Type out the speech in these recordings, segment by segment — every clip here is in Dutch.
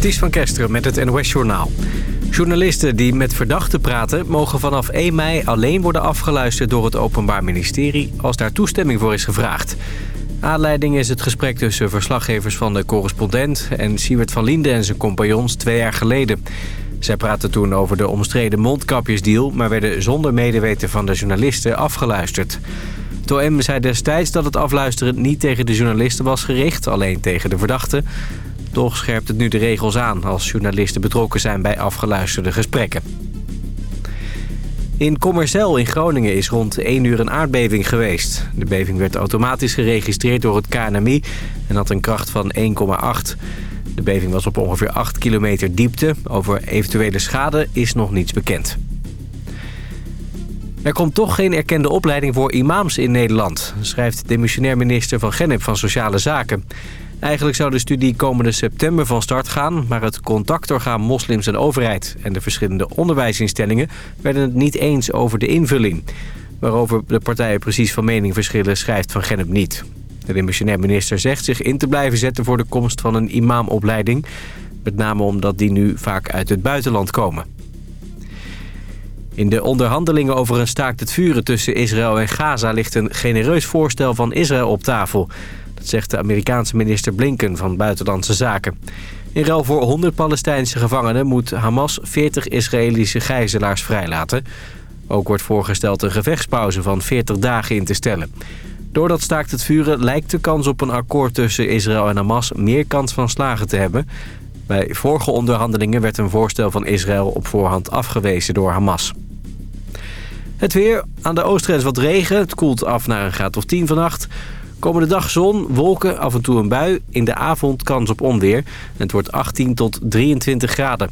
Ties van Kesteren met het NOS-journaal. Journalisten die met verdachten praten... mogen vanaf 1 mei alleen worden afgeluisterd door het Openbaar Ministerie... als daar toestemming voor is gevraagd. Aanleiding is het gesprek tussen verslaggevers van de correspondent... en Siewert van Linden en zijn compagnons twee jaar geleden. Zij praten toen over de omstreden mondkapjesdeal... maar werden zonder medeweten van de journalisten afgeluisterd. OM zei destijds dat het afluisteren niet tegen de journalisten was gericht... alleen tegen de verdachten... Toch scherpt het nu de regels aan als journalisten betrokken zijn bij afgeluisterde gesprekken. In Commercel in Groningen is rond 1 uur een aardbeving geweest. De beving werd automatisch geregistreerd door het KNMI en had een kracht van 1,8. De beving was op ongeveer 8 kilometer diepte. Over eventuele schade is nog niets bekend. Er komt toch geen erkende opleiding voor imams in Nederland... schrijft demissionair minister van Gennep van Sociale Zaken. Eigenlijk zou de studie komende september van start gaan... maar het contactorgaan Moslims en Overheid en de verschillende onderwijsinstellingen... werden het niet eens over de invulling. Waarover de partijen precies van mening verschillen schrijft Van Gennep niet. De dimissionair minister zegt zich in te blijven zetten voor de komst van een imamopleiding... met name omdat die nu vaak uit het buitenland komen. In de onderhandelingen over een staakt het vuren tussen Israël en Gaza... ligt een genereus voorstel van Israël op tafel... Zegt de Amerikaanse minister Blinken van Buitenlandse Zaken. In ruil voor 100 Palestijnse gevangenen moet Hamas 40 Israëlische gijzelaars vrijlaten. Ook wordt voorgesteld een gevechtspauze van 40 dagen in te stellen. Doordat staakt het vuren lijkt de kans op een akkoord tussen Israël en Hamas meer kans van slagen te hebben. Bij vorige onderhandelingen werd een voorstel van Israël op voorhand afgewezen door Hamas. Het weer. Aan de oostgrens wat regen. Het koelt af naar een graad of 10 vannacht. Komende dag zon, wolken, af en toe een bui. In de avond kans op onweer. Het wordt 18 tot 23 graden.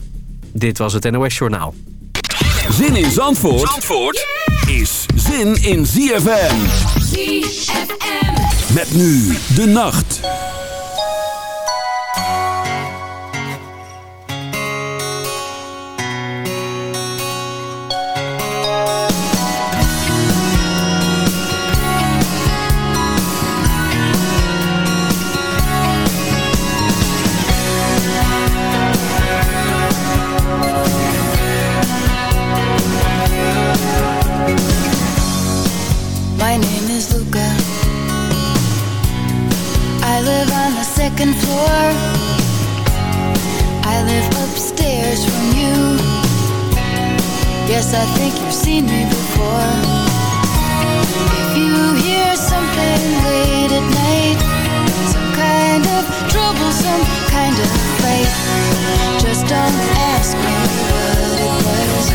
Dit was het NOS Journaal. Zin in Zandvoort, Zandvoort is zin in ZFM. ZFM. Met nu de nacht. Second floor. I live upstairs from you. Yes, I think you've seen me before. If you hear something late at night Some kind of trouble, some kind of fight Just don't ask me what it was.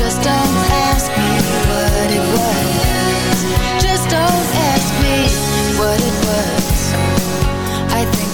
Just don't ask me what it was. Just don't ask me what it was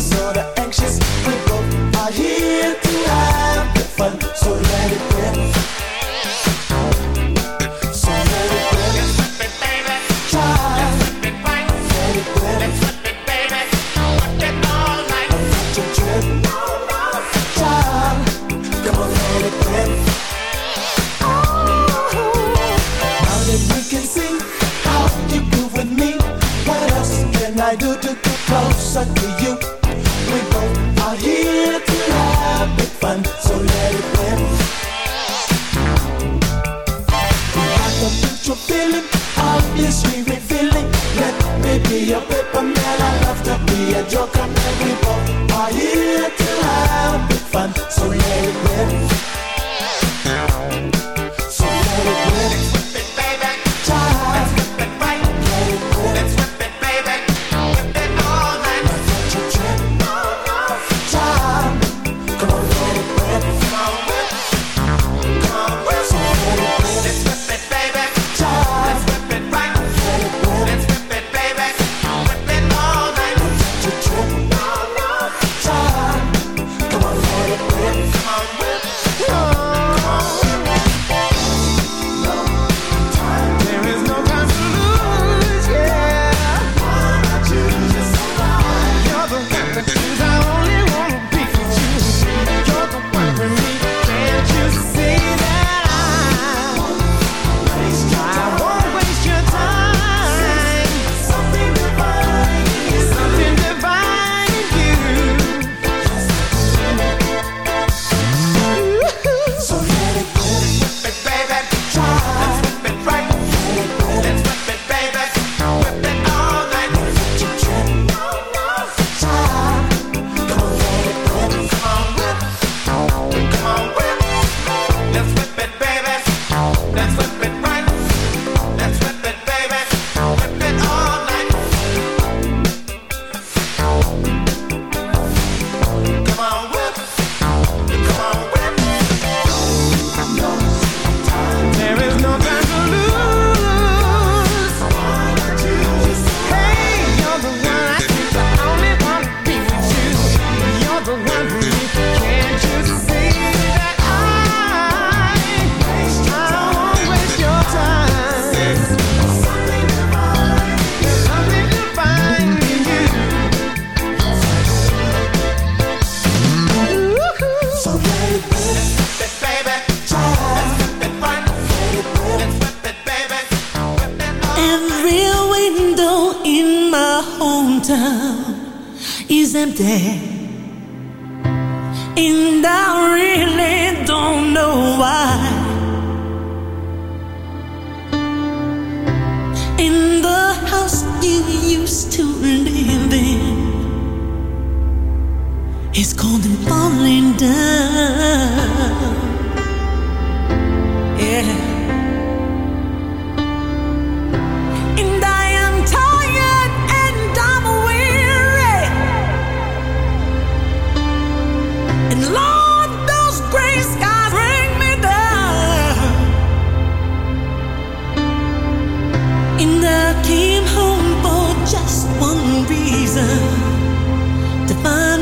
so that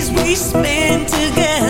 days we spent together